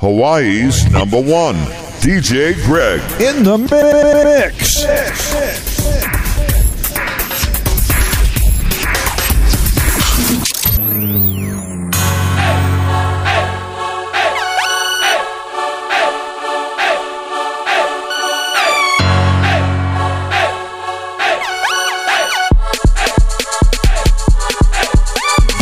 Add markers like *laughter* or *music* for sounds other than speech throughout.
Hawaii's number one, DJ Greg. In the mix.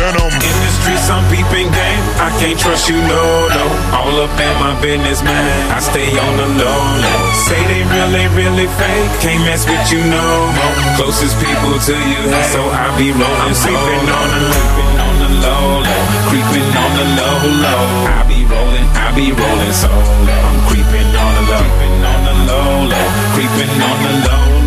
Venom. In the streets, I'm peeping game. I can't trust you, no, no. All up in my business, man. I stay on the low, low. Say they really, really fake. Can't mess with you no more. Closest people to you, so I be rolling. I'm creeping on the creeping on the low, low. Creeping on the low, low. I be rolling, I be rolling solo. I'm creeping on the low, creeping on the low, low. Creeping on the low,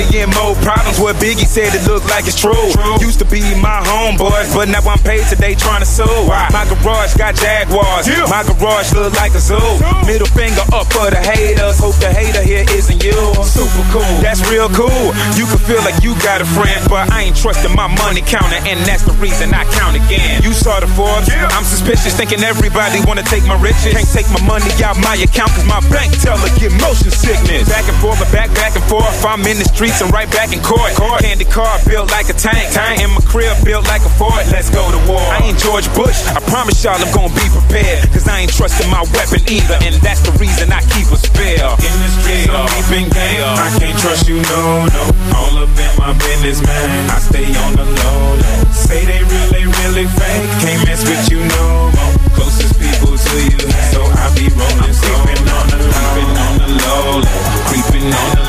low. More money and more problems. What Biggie said it look like it's true. Used to be my homeboys, but now I'm paid today trying to sue. My garage got Jaguars. My garage look like a zoo. Middle finger up for the haters. Hope the hater here isn't you. Super cool. That's real cool. You can feel like you got a friend, but I ain't trusting my money counter, and that's the reason I count again. You saw the Forbes. I'm suspicious, thinking everybody wanna take my riches. Can't take my money out my account, cause my bank teller get motion sickness. Back and forth, but back, back and forth. I'm in the streets and right back in court. Candy car built like a tank. Tank in my crib built like a fort. Let's go to war. I ain't George Bush. I promise y'all I'm gonna be prepared. Cause I ain't trusting my weapon either. And that's the reason I keep a spare. In the streets, I'm keeping game. I can't trust you, no, no. All up in my business, man. I stay on the low, low. Say they really, really fake. Can't mess with you no more. Closest people to you, so I be rolling. Creeping on the low, creeping on the low, low. Creeping on the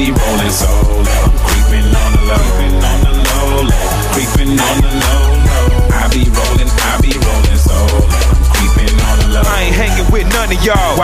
be rolling solo. Creeping on the low, creeping on the low. Creeping on the low, low. I be rolling, I be rolling solo. I'm creeping on the low. I ain't hanging with none of y'all.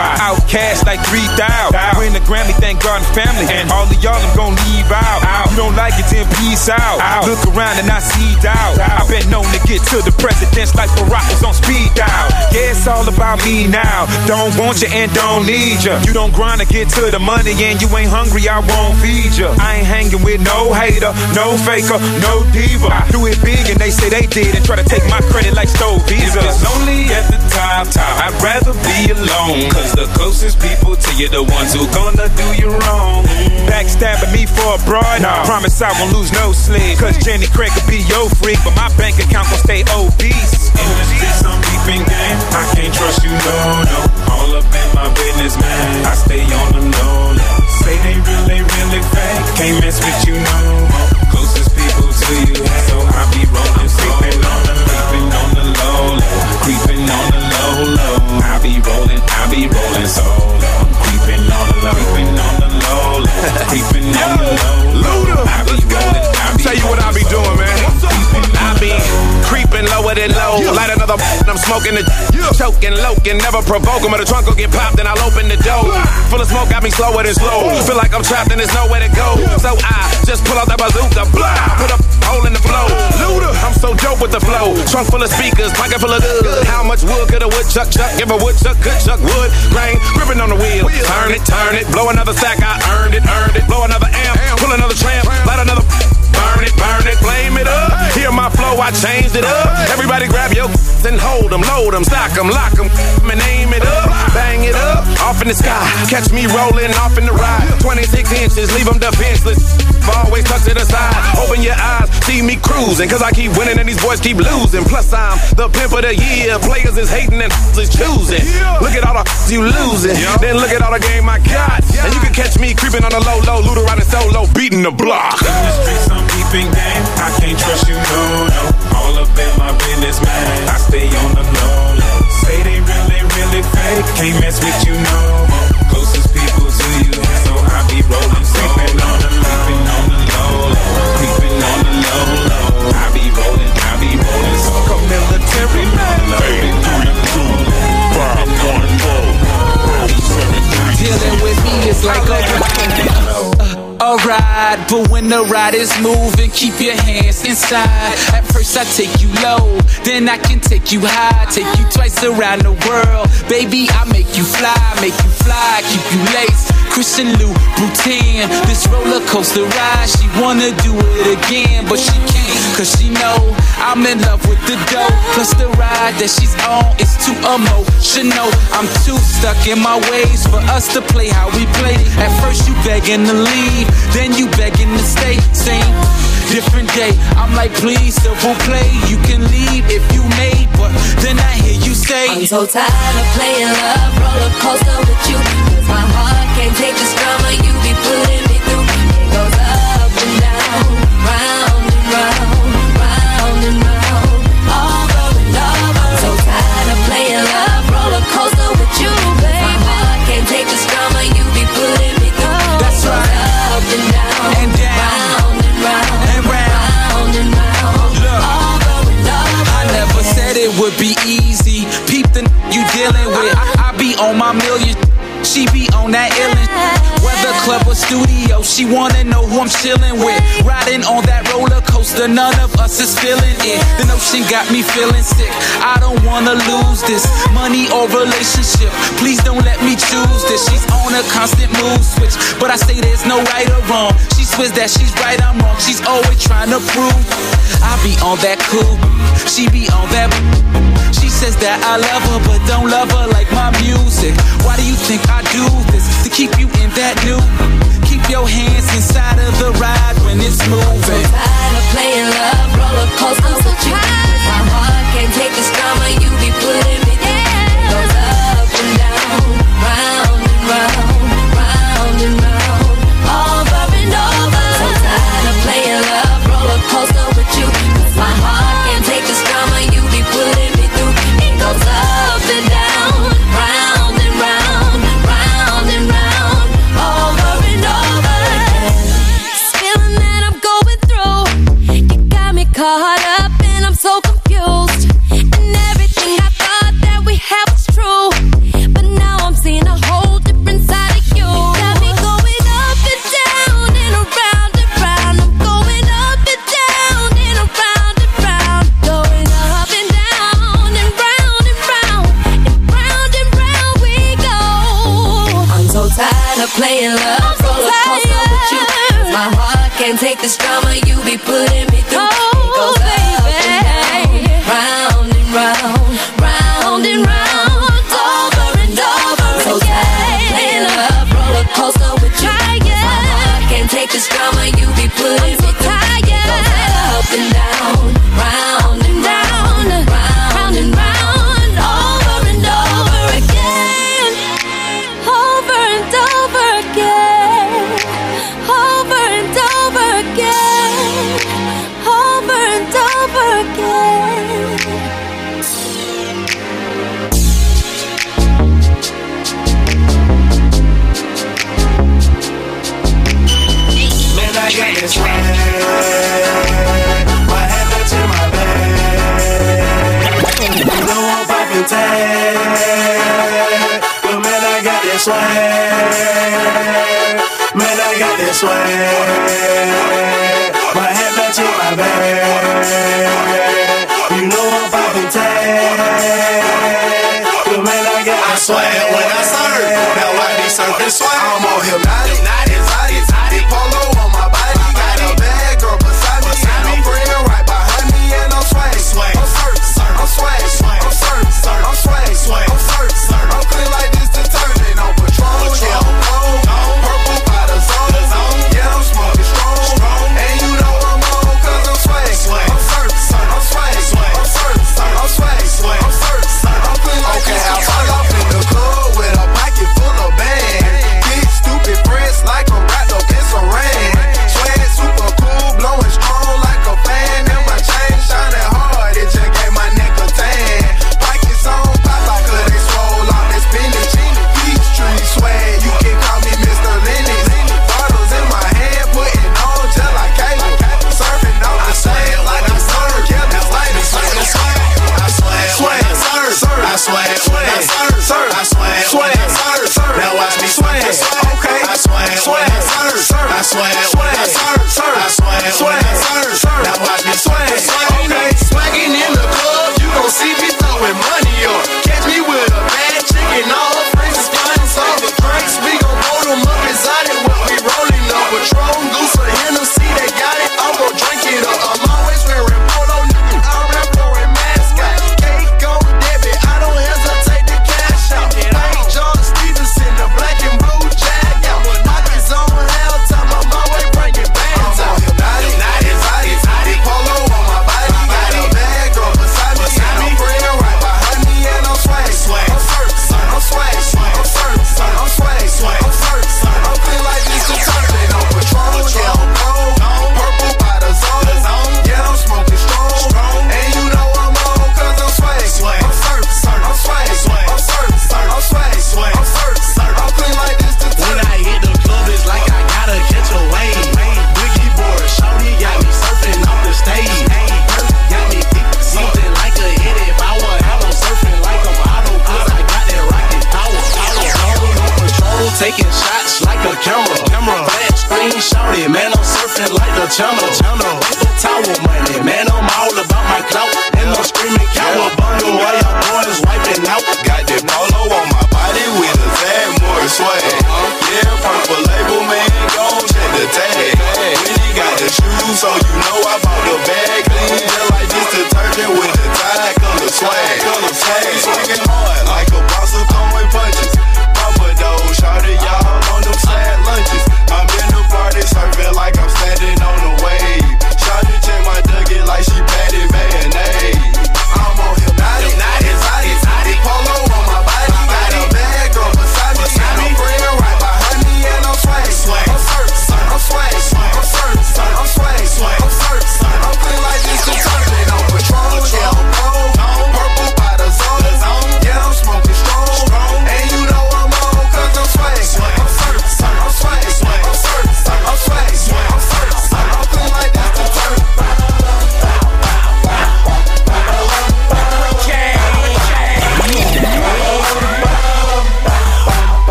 OutKast like 3,000. Win the Grammy, thank God and family. And all of y'all I'm gonna leave out. You don't like it, then peace out. Look around and I see doubt. I've been known to get to the presidents like Barack was on speed dial. Yeah, it's all about me now. Don't want you and don't need you. You don't grind to get to the money and you ain't hungry, I won't feed you. I ain't hanging with no hater, no faker, no diva. I do it big and they say they did and try to take my credit like stove If visa. it's lonely at the top, top, I'd rather be alone. Cause the closest people to you, the ones who gonna do you wrong. Backstabbing me for a broad. Promise I won't lose no sleep. Cause Jenny Craig could be your freak, but my bank account gon' stay obese. In the streets, I'm keeping game. I can't trust you, no, no. All up in my business, man. I stay on the low. Say they really, really fake. Can't mess with you no more. Closest people to you, so I be rolling, creeping on smoking the choking, loking, never provoke 'em. But the trunk will get popped, then I'll open the door. Full of smoke, got me slower than slow. Feel like I'm trapped and there's nowhere to go. So I just pull out that bazooka, blah, put a hole in the flow. Luda, I'm so dope with the flow. Trunk full of speakers, pocket full of good. How much wood could a woodchuck chuck? If a woodchuck could chuck wood, grain, gripping on the wheel. Turn it, turn it, blow another sack, I earned it, earned it. Blow another amp, pull another tramp, I changed it up. Everybody grab your *laughs* and hold them, load them, stock them, lock them, and aim it up. Bang it up, off in the sky. Catch me rolling off in the ride. 26 inches, leave them defenseless. Always tuck to the side. Open your eyes, see me cruising. Cause I keep winning and these boys keep losing. Plus, I'm the pimp of the year. Players is hating and *laughs* is choosing. Look at all the *laughs* you losing. Then look at all the game I got. And you can catch me creeping on the low, low, looter riding solo, beating the block. In the streets, I'm keeping game. Can't mess with you, no more. Closest people to you, so I be rolling, creeping on the creeping on the low, low. Creeping on the low, low. I be rolling, I be rolling, so Military man. creeping on the low, low. Five, one, four. Seven, three, Dealing with me is like a a ride, but when the ride is moving, keep your hands inside. At first I take you low, then I can take you high, take you twice around the world. Baby, I make you fly, make you fly, keep you laced. Christian Louboutin. This roller coaster ride, she wanna do it again, but she can't, cause she know I'm in love with the dough. Plus the ride that she's on is too emotional. I'm too stuck in my ways for us to play how we play. At first you begging to leave, then you begging to stay. Same different day. I'm like, please, civil play. You can leave if you made, but then I hear you say, I'm so tired of playing love roller coaster with you. Cause my heart can't take this drama you be putting me through. Studio, she wanna know who I'm chillin' with. Riding on that roller coaster, none of us is feeling it. The notion got me feeling sick. I don't wanna lose this money or relationship. Please don't let me choose this. She's on a constant mood switch, but I say there's no right or wrong. She swears that she's right, I'm wrong. She's always trying to prove. I be on that cool, she be on that. She says that I love her, but don't love her like my music. Why do you think I do this? To keep you in that new. Keep your hands inside of the ride when it's moving. I'm so tired of playing love roller coasters with you. My heart can't take this drama you be putting me tag. But man, I got this swag. Man, I got this swag. My hat that's in my bag. swing, man. I'm surfing like the channel. channel. Like tower money, man. I'm all about my clout. And I'm screaming cowabunga. Yeah.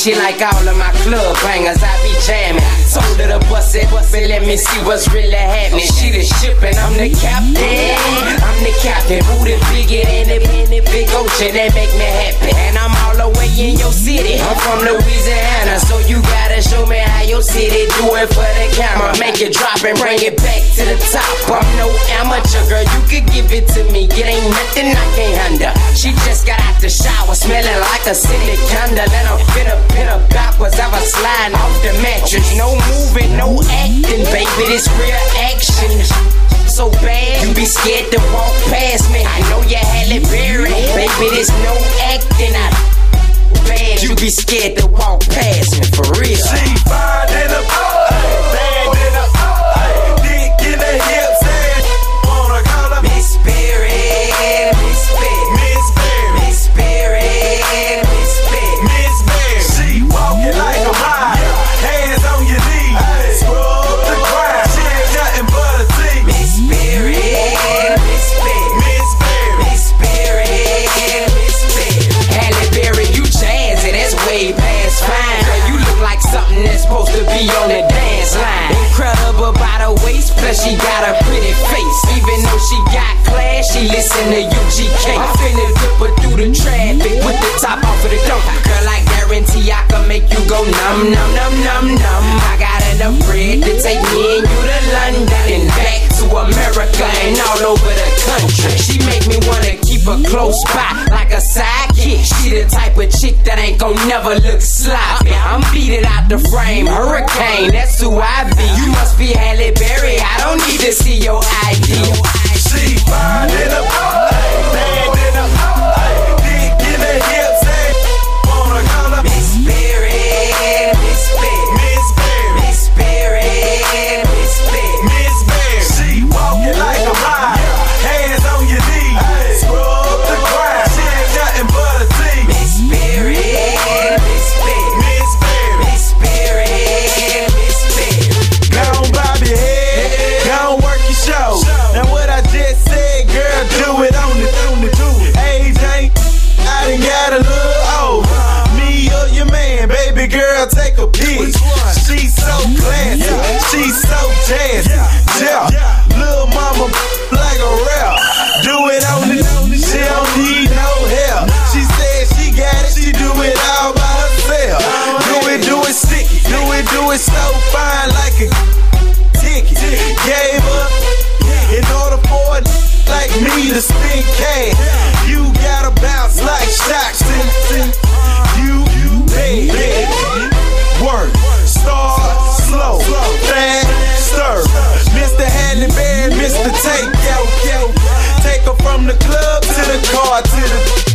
She like all of my club bangers, I be jamming. Let me see what's really happening. She the ship and I'm the captain. I'm the captain, booty bigger than the, the big ocean that make me happy. And I'm all the way in your city. I'm from Louisiana, so you gotta show me how your city do it for the camera. Make it drop and bring it back to the top. I'm no amateur, girl, you could give it to me. It ain't nothing I can't handle. She just got out the shower, smelling like a city candle. And I'm up, fit up backwards, I was sliding off the mattress. No moving, no acting, baby, this real action. So bad, you be scared to walk past me. I know you Halle Berry, baby, this no acting. I bad, you be scared to walk past me for real. Numb, numb, numb, numb, numb. I got enough bread to take me and you to London and back to America and all over the country. She make me wanna keep her close by like a sidekick. She the type of chick that ain't gon' never look sloppy. I'm beat it out the frame, hurricane, that's who I be. You must be Halle Berry, I don't need to see your ID. she fine from the club to the car to the